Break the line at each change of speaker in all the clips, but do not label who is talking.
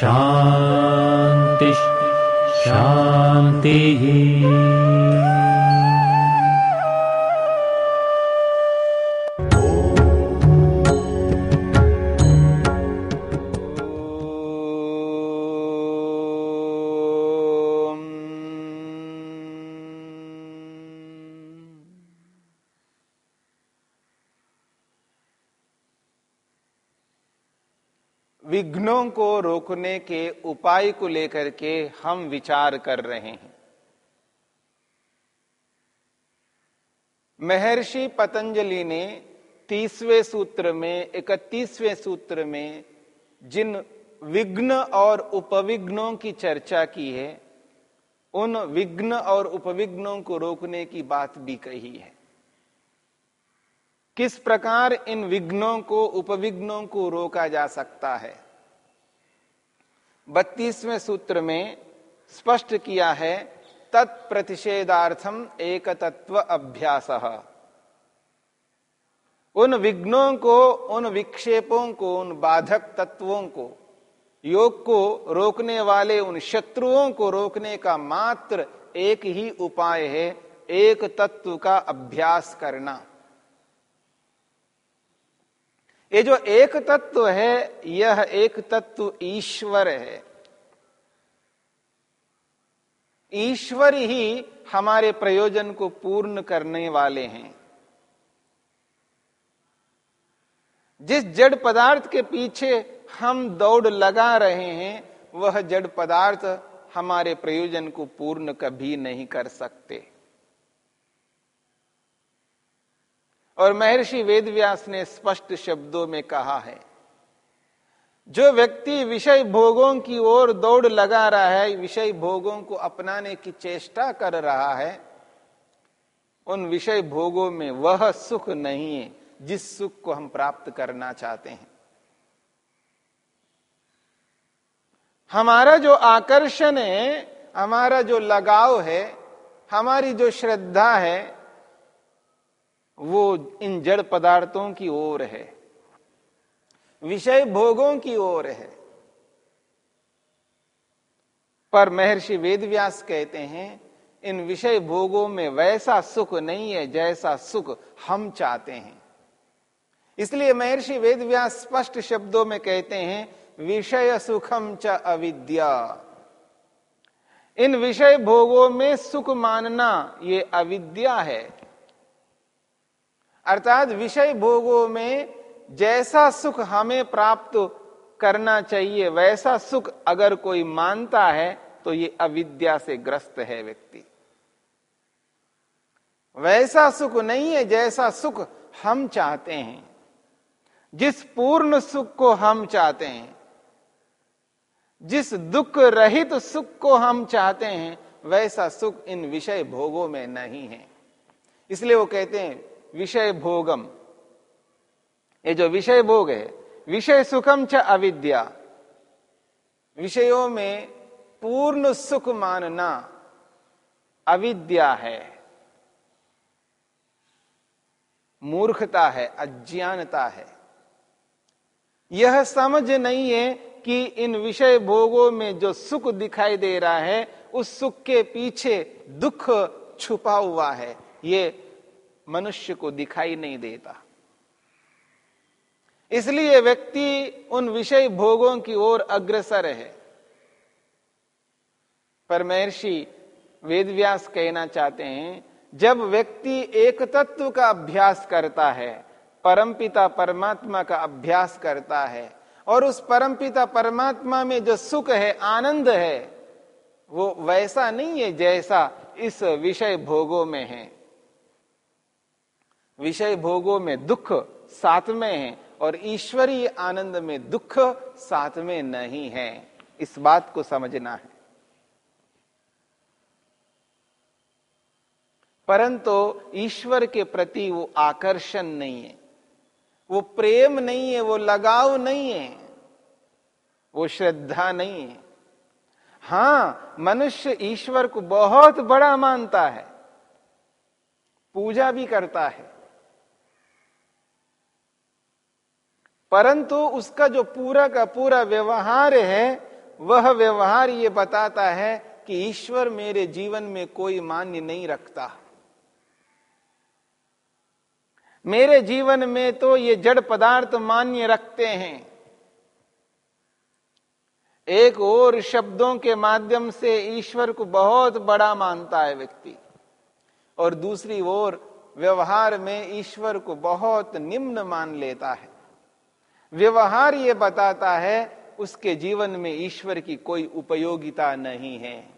शान्तिः शान्तिः
विघ्नों को रोकने के उपाय को लेकर के हम विचार कर रहे हैं। महर्षि पतंजलि ने तीसवें सूत्र में, इकतीसवें सूत्र में जिन विघ्न और उपविघ्नों की चर्चा की है, उन विघ्न और उपविघ्नों को रोकने की बात भी कही है। किस प्रकार इन विघ्नों को, उपविघ्नों को रोका जा सकता है? बत्तीसवें सूत्र में स्पष्ट किया है तत्प्रतिषेधार्थम एक तत्व अभ्यास। उन विघ्नों को, उन विक्षेपों को, उन बाधक तत्वों को, योग को रोकने वाले, उन शत्रुओं को रोकने का मात्र एक ही उपाय है, एक तत्व का अभ्यास करना। ये जो एक तत्व है, यह एक तत्व ईश्वर है। ईश्वर ही हमारे प्रयोजन को पूर्ण करने वाले हैं। जिस जड़ पदार्थ के पीछे हम दौड़ लगा रहे हैं, वह जड़ पदार्थ हमारे प्रयोजन को पूर्ण कभी नहीं कर सकते। और महर्षि वेदव्यास ने स्पष्ट शब्दों में कहा है, जो व्यक्ति विषय भोगों की ओर दौड़ लगा रहा है, विषय भोगों को अपनाने की चेष्टा कर रहा है, उन विषय भोगों में वह सुख नहीं है, जिस सुख को हम प्राप्त करना चाहते हैं। हमारा जो आकर्षण है, हमारा जो लगाव है, हमारी जो श्रद्धा है वो इन जड़ पदार्थों की ओर है। विषय भोगों की ओर है। पर महर्षि वेदव्यास कहते हैं, इन विषय भोगों में वैसा सुख नहीं है जैसा सुख हम चाहते हैं। इसलिए महर्षि वेदव्यास स्पष्ट शब्दों में कहते हैं, विषय सुखम च अविद्या। इन विषय भोगों में सुख मानना ये अविद्या है। अर्थात विषय भोगों में जैसा सुख हमें प्राप्त करना चाहिए, वैसा सुख अगर कोई मानता है तो ये अविद्या से ग्रस्त है व्यक्ति। वैसा सुख नहीं है जैसा सुख हम चाहते हैं। जिस पूर्ण सुख को हम चाहते हैं, जिस दुख रहित सुख को हम चाहते हैं, वैसा सुख इन विषय भोगों में नहीं है। इसलिए वो कहते हैं विषय भोगम ये जो विषय भोग है, विषय सुखम च अविद्या। विषयों में पूर्ण सुख मानना अविद्या है। मूर्खता है, अज्ञानता है। यह समझ नहीं है कि इन विषय भोगों में जो सुख दिखाई दे रहा है, उस सुख के पीछे दुख छुपा हुआ है। ये मनुष्य को दिखाई नहीं देता। इसलिए व्यक्ति उन विषय भोगों की ओर अग्रसर है। पर महर्षि वेदव्यास कहना चाहते हैं, जब व्यक्ति एक तत्व का अभ्यास करता है, परमपिता परमात्मा का अभ्यास करता है, और उस परमपिता परमात्मा में जो सुख है, आनंद है, वो वैसा नहीं है जैसा इस विषय भोगों में है। विषय भोगों में दुख साथ में है और ईश्वरीय आनंद में दुख साथ में नहीं है। इस बात को समझना है। परंतु ईश्वर के प्रति वो आकर्षण नहीं है। वो प्रेम नहीं है, वो लगाव नहीं है, वो श्रद्धा नहीं है। हाँ, मनुष्य ईश्वर को बहुत बड़ा मानता है, पूजा भी करता है। परंतु उसका जो पूरा का पूरा व्यवहार है, वह व्यवहार ये बताता है कि ईश्वर मेरे जीवन में कोई मान्य नहीं रखता। मेरे जीवन में तो ये जड़ पदार्थ मान्य रखते हैं। एक और शब्दों के माध्यम से ईश्वर को बहुत बड़ा मानता है व्यक्ति। और दूसरी ओर, व्यवहार में ईश्वर को बहुत निम्न मान लेता है। व्यवहार ये बताता है, उसके जीवन में ईश्वर की कोई उपयोगिता नहीं है।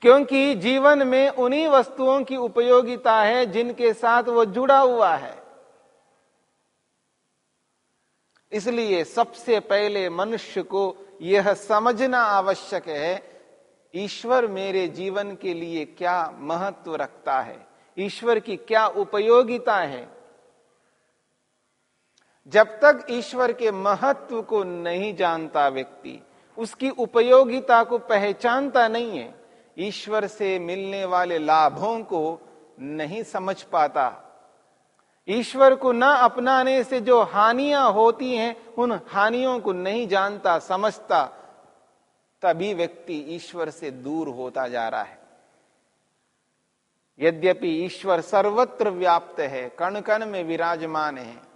क्योंकि जीवन में उन्हीं वस्तुओं की उपयोगिता है जिनके साथ वो जुड़ा हुआ है। इसलिए सबसे पहले मनुष्य को यह समझना आवश्यक है, ईश्वर मेरे जीवन के लिए क्या महत्व रखता है? ईश्वर की क्या उपयोगिता है? जब तक ईश्वर के महत्व को नहीं जानता व्यक्ति, उसकी उपयोगिता को पहचानता नहीं है, ईश्वर से मिलने वाले लाभों को नहीं समझ पाता। ईश्वर को ना अपनाने से जो हानियाँ होती हैं, उन हानियों को नहीं जानता, समझता, तभी व्यक्ति ईश्वर से दूर होता जा रहा है। यद्यपि ईश्वर सर्वत्र व्याप्त है कण कण में विराजमान है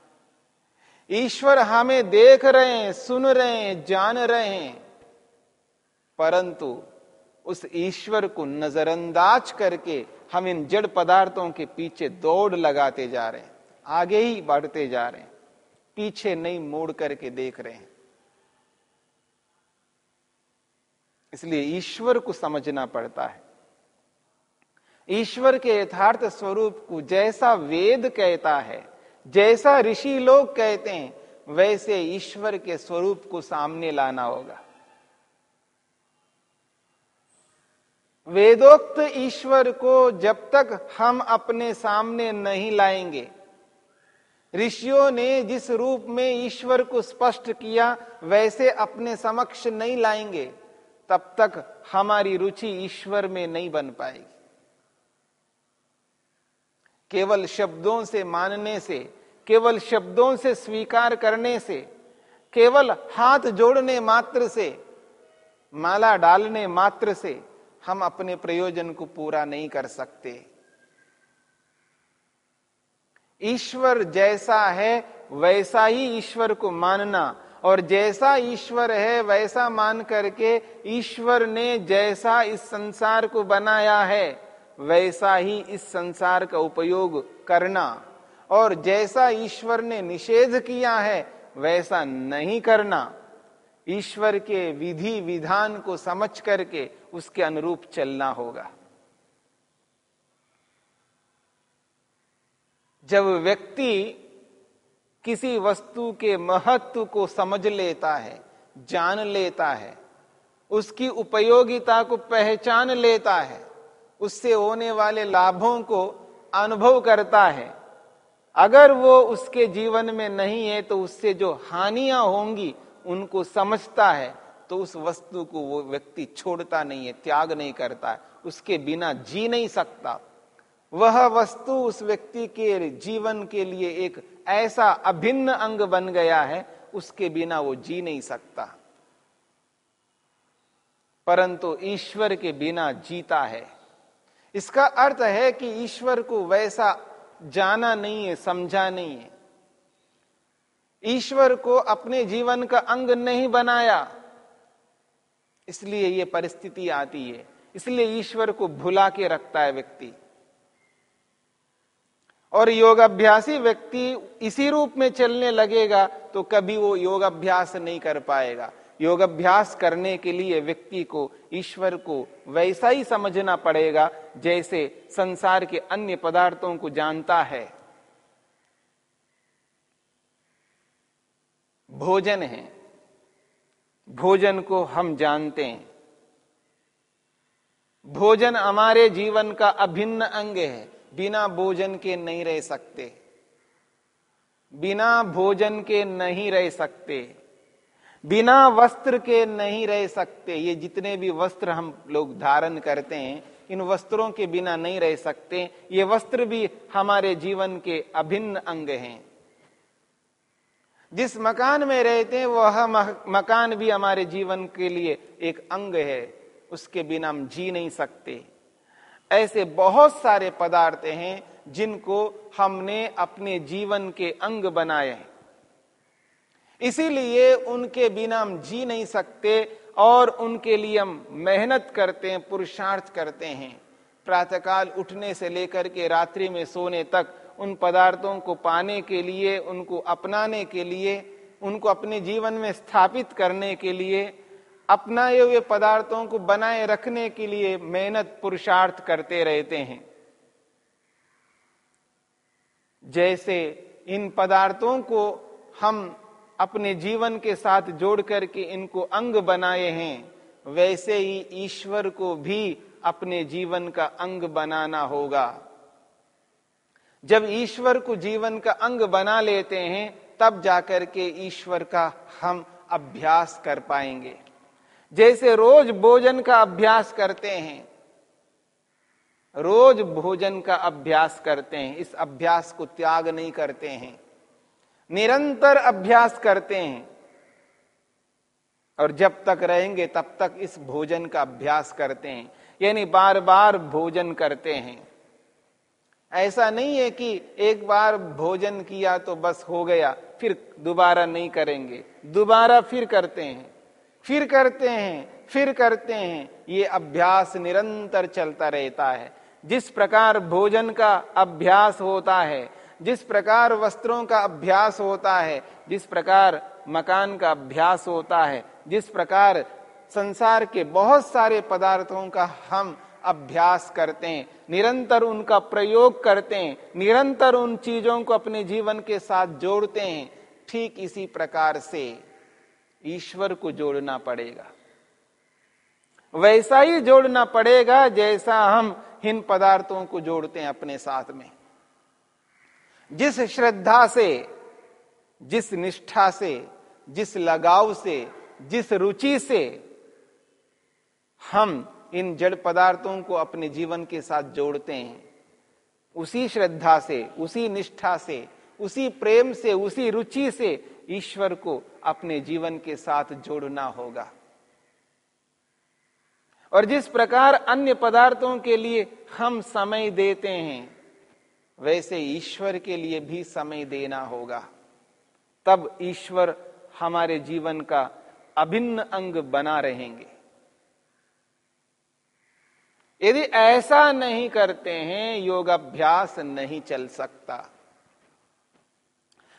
ईश्वर हमें देख रहे हैं, सुन रहे हैं, जान रहे हैं। परंतु उस ईश्वर को नजरअंदाज करके हम इन जड़ पदार्थों के पीछे दौड़ लगाते जा रहे हैं, आगे ही बढ़ते जा रहे हैं, पीछे नहीं मोड़ करके देख रहे हैं। इसलिए ईश्वर को समझना पड़ता है। ईश्वर के यथार्थ स्वरूप को जैसा वेद कहता है जैसा ऋषि लोग कहते हैं, वैसे ईश्वर के स्वरूप को सामने लाना होगा। वेदोक्त ईश्वर को जब तक हम अपने सामने नहीं लाएँगे, ऋषियों ने जिस रूप में ईश्वर को स्पष्ट किया, वैसे अपने समक्ष नहीं लाएँगे, तब तक हमारी रुचि ईश्वर में नहीं बन पाएगी। केवल शब्दों से मानने से, केवल शब्दों से स्वीकार करने से, केवल हाथ जोड़ने मात्र से, माला डालने मात्र से हम अपने प्रयोजन को पूरा नहीं कर सकते। ईश्वर जैसा है, वैसा ही ईश्वर को मानना, और जैसा ईश्वर है, वैसा मान करके ईश्वर ने जैसा इस संसार को बनाया है। वैसा ही इस संसार का उपयोग करना। और जैसा ईश्वर ने निषेध किया है, वैसा नहीं करना। ईश्वर के विधि विधान को समझ करके उसके अनुरूप चलना होगा। जब व्यक्ति किसी वस्तु के महत्व को समझ लेता है, जान लेता है, उसकी उपयोगिता को पहचान लेता है उससे होने वाले लाभों को अनुभव करता है। अगर वो उसके जीवन में नहीं है तो उससे जो हानियाँ होंगी, उनको समझता है तो उस वस्तु को वो व्यक्ति छोड़ता नहीं है, त्याग नहीं करता है, उसके बिना जी नहीं सकता। वह वस्तु उस व्यक्ति के जीवन के लिए एक ऐसा अभिन्न अंग बन गया है, उसके बिना वो जी नहीं सकता। परंतु ईश्वर के बिना जीता है। इसका अर्थ है कि ईश्वर को वैसा जाना नहीं है, समझा नहीं है। ईश्वर को अपने जीवन का अंग नहीं बनाया, इसलिए ये परिस्थिति आती है। इसलिए ईश्वर को भुला के रखता है व्यक्ति। और योगाभ्यासी व्यक्ति इसी रूप में चलने लगेगा तो कभी वो योगाभ्यास नहीं कर पाएगा। योगाभ्यास करने के लिए व्यक्ति को, ईश्वर को वैसा ही समझना पड़ेगा जैसे संसार के अन्य पदार्थों को जानता है। भोजन है। भोजन को हम जानते हैं। भोजन हमारे जीवन का अभिन्न अंग है। बिना भोजन के नहीं रह सकते। बिना भोजन के नहीं रह सकते। बिना वस्त्र के नहीं रह सकते। ये जितने भी वस्त्र हम लोग धारण करते हैं, इन वस्त्रों के बिना नहीं रह सकते। ये वस्त्र भी हमारे जीवन के अभिन्न अंग हैं। जिस मकान में रहते हैं, वह मकान भी हमारे जीवन के लिए एक अंग है। उसके बिना हम जी नहीं सकते। ऐसे बहुत सारे पदार्थ हैं जिनको हमने अपने जीवन के अंग बनाए हैं। इसीलिए उनके बिना हम जी नहीं सकते और उनके लिए हम मेहनत करते हैं, पुरुषार्थ करते हैं। प्रातःकाल उठने से लेकर के रात्रि में सोने तक उन पदार्थों को पाने के लिए, उनको अपनाने के लिए, उनको अपने जीवन में स्थापित करने के लिए, अपनाए हुए पदार्थों को बनाए रखने के लिए मेहनत, पुरुषार्थ करते रहते हैं। जैसे इन पदार्थों को हम अपने जीवन के साथ जोड़ करके इनको अंग बनाए हैं, वैसे ही ईश्वर को भी अपने जीवन का अंग बनाना होगा। जब ईश्वर को जीवन का अंग बना लेते हैं, तब जाकर के ईश्वर का हम अभ्यास कर पाएँगे। जैसे रोज भोजन का अभ्यास करते हैं, रोज भोजन का अभ्यास करते हैं, इस अभ्यास को त्याग नहीं करते हैं। निरंतर अभ्यास करते हैं। और जब तक रहेंगे, तब तक इस भोजन का अभ्यास करते हैं। यानी बार बार भोजन करते हैं। ऐसा नहीं है कि एक बार भोजन किया तो बस हो गया, फिर दोबारा नहीं करेंगे। दोबारा फिर करते हैं। फिर करते हैं, फिर करते हैं। ये अभ्यास निरंतर चलता रहता है। जिस प्रकार भोजन का अभ्यास होता है जिस प्रकार वस्त्रों का अभ्यास होता है, जिस प्रकार मकान का अभ्यास होता है, जिस प्रकार संसार के बहुत सारे पदार्थों का हम अभ्यास करते हैं, निरंतर उनका प्रयोग करते हैं, निरंतर उन चीज़ों को अपने जीवन के साथ जोड़ते हैं, ठीक इसी प्रकार से ईश्वर को जोड़ना पड़ेगा। वैसा ही जोड़ना पड़ेगा जैसा हम इन पदार्थों को जोड़ते हैं अपने साथ में। जिस श्रद्धा से, जिस निष्ठा से, जिस लगाव से, जिस रुचि से हम इन जड़ पदार्थों को अपने जीवन के साथ जोड़ते हैं, उसी श्रद्धा से, उसी निष्ठा से, उसी प्रेम से, उसी रुचि से ईश्वर को अपने जीवन के साथ जोड़ना होगा। और जिस प्रकार अन्य पदार्थों के लिए हम समय देते हैं वैसे ईश्वर के लिए भी समय देना होगा। तब ईश्वर हमारे जीवन का अभिन्न अंग बना रहेंगे। यदि ऐसा नहीं करते हैं योग अभ्यास नहीं चल सकता।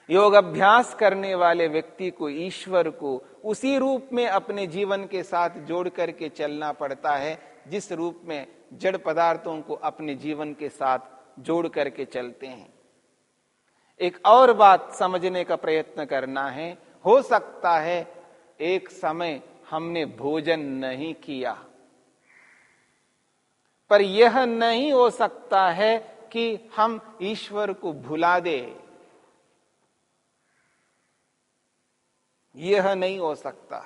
योग अभ्यास करने वाले व्यक्ति को, ईश्वर को उसी रूप में अपने जीवन के साथ जोड़ करके चलना पड़ता है, जिस रूप में जड़ पदार्थों को अपने जीवन के साथ जोड़ करके चलते हैं। एक और बात समझने का प्रयत्न करना है। हो सकता है एक समय हमने भोजन नहीं किया, पर यह नहीं हो सकता है कि हम ईश्वर को भुला दे। यह नहीं हो सकता,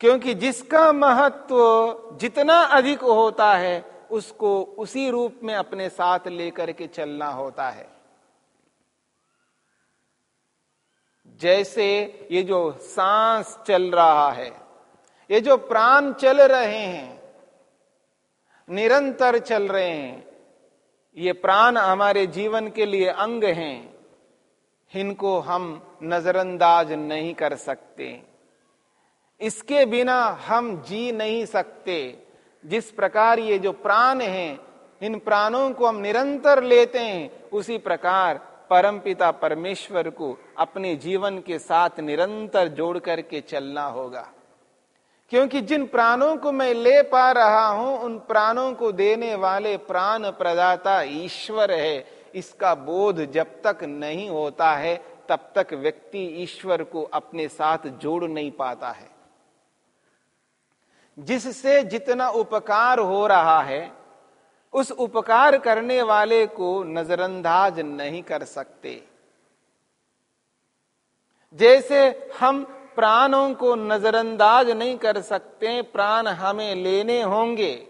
क्योंकि जिसका महत्व जितना अधिक होता है उसको उसी रूप में अपने साथ लेकर के चलना होता है। जैसे ये जो सांस चल रहा है, ये जो प्राण चल रहे हैं, निरंतर चल रहे हैं, ये प्राण हमारे जीवन के लिए अंग हैं, इनको हम नजरअंदाज नहीं कर सकते। इसके बिना हम जी नहीं सकते। जिस प्रकार ये जो प्राण हैं, इन प्राणों को हम निरंतर लेते हैं, उसी प्रकार परमपिता परमेश्वर को अपने जीवन के साथ निरंतर जोड़ करके चलना होगा। क्योंकि जिन प्राणों को मैं ले पा रहा हूँ, उन प्राणों को देने वाले प्राण प्रदाता ईश्वर है। इसका बोध जब तक नहीं होता है, तब तक व्यक्ति ईश्वर को अपने साथ जोड़ नहीं पाता है। जिससे जितना उपकार हो रहा है, उस उपकार करने वाले को नजरअंदाज नहीं कर सकते। जैसे हम प्राणों को नजरअंदाज नहीं कर सकते, प्राण हमें लेने होंगे,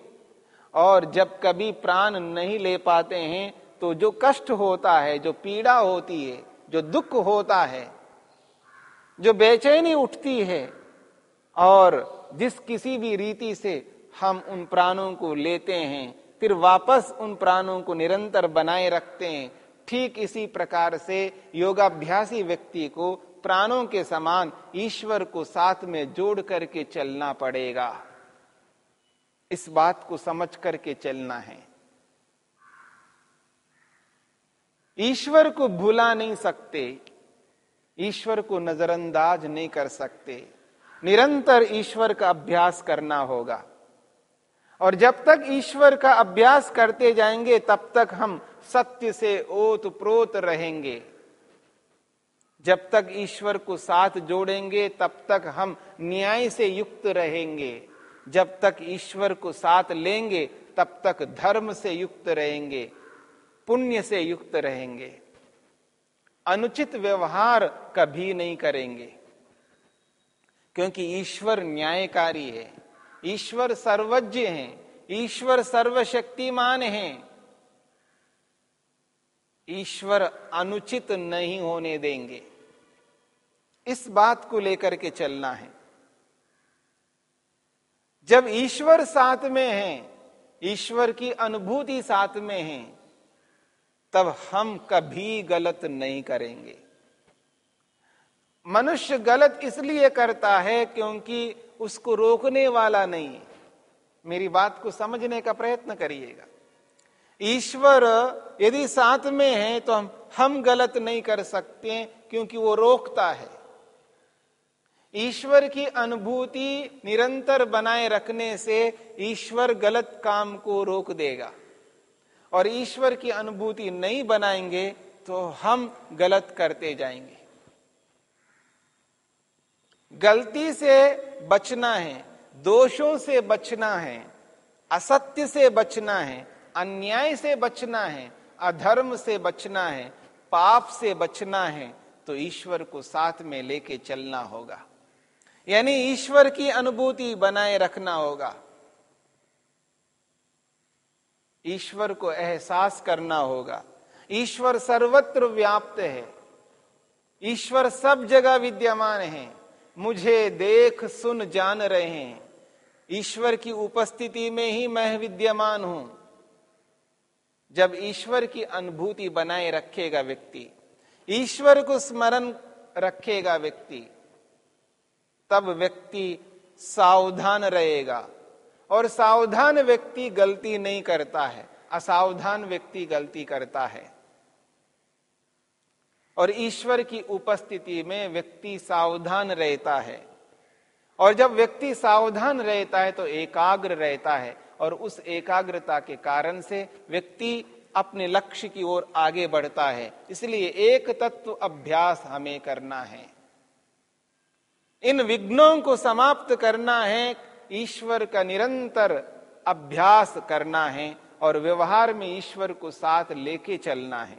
और जब कभी प्राण नहीं ले पाते हैं तो जो कष्ट होता है, जो पीड़ा होती है, जो दुख होता है, जो बेचैनी उठती है और जिस किसी भी रीति से हम उन प्राणों को लेते हैं, फिर वापस उन प्राणों को निरंतर बनाए रखते हैं, ठीक इसी प्रकार से योगाभ्यासी व्यक्ति को प्राणों के समान ईश्वर को साथ में जोड़ करके चलना पड़ेगा। इस बात को समझ करके चलना है। ईश्वर को भुला नहीं सकते, ईश्वर को नजरअंदाज नहीं कर सकते। निरंतर ईश्वर का अभ्यास करना होगा। और जब तक ईश्वर का अभ्यास करते जाएँगे, तब तक हम सत्य से ओत प्रोत रहेंगे। जब तक ईश्वर को साथ जोड़ेंगे, तब तक हम न्याय से युक्त रहेंगे। जब तक ईश्वर को साथ लेंगे, तब तक धर्म से युक्त रहेंगे, पुण्य से युक्त रहेंगे। अनुचित व्यवहार कभी नहीं करेंगे। क्योंकि ईश्वर न्यायकारी है, ईश्वर सर्वज्ञ है, ईश्वर सर्वशक्तिमान है। ईश्वर अनुचित नहीं होने देंगे। इस बात को लेकर के चलना है। जब ईश्वर साथ में है, ईश्वर की अनुभूति साथ में है, तब हम कभी गलत नहीं करेंगे। मनुष्य गलत इसलिए करता है क्योंकि उसको रोकने वाला नहीं मेरी बात को समझने का प्रयत्न करिएगा। ईश्वर यदि साथ में है तो हम हम गलत नहीं कर सकते क्योंकि वो रोकता है। ईश्वर की अनुभूति निरंतर बनाए रखने से ईश्वर गलत काम को रोक देगा। और ईश्वर की अनुभूति नहीं बनाएँगे तो हम गलत करते जाएँगे। गलती से बचना है, दोषों से बचना है, असत्य से बचना है, अन्याय से बचना है, अधर्म से बचना है, पाप से बचना है तो ईश्वर को साथ में लेके चलना होगा। यानी ईश्वर की अनुभूति बनाए रखना होगा। ईश्वर को एहसास करना होगा। ईश्वर सर्वत्र व्याप्त है। ईश्वर सब जगह विद्यमान है। मुझे देख सुन जान रहे हैं। ईश्वर की उपस्थिति में ही मैं विद्यमान हूँ। जब ईश्वर की अनुभूति बनाए रखेगा व्यक्ति, ईश्वर को स्मरण रखेगा व्यक्ति, तब व्यक्ति सावधान रहेगा। और सावधान व्यक्ति गलती नहीं करता है, असावधान व्यक्ति गलती करता है। और ईश्वर की उपस्थिति में व्यक्ति सावधान रहता है। और जब व्यक्ति सावधान रहता है तो एकाग्र रहता है और उस एकाग्रता के कारण से व्यक्ति अपने लक्ष्य की ओर आगे बढ़ता है। इसलिए एक तत्व अभ्यास हमें करना है। इन विघ्नों को समाप्त करना है, ईश्वर का निरंतर अभ्यास करना है और व्यवहार में ईश्वर को साथ लेके चलना है।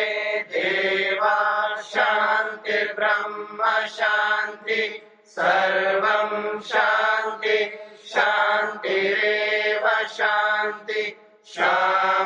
शान्ति सर्व शान्ति शान्तिरेव शान्ति श्यामा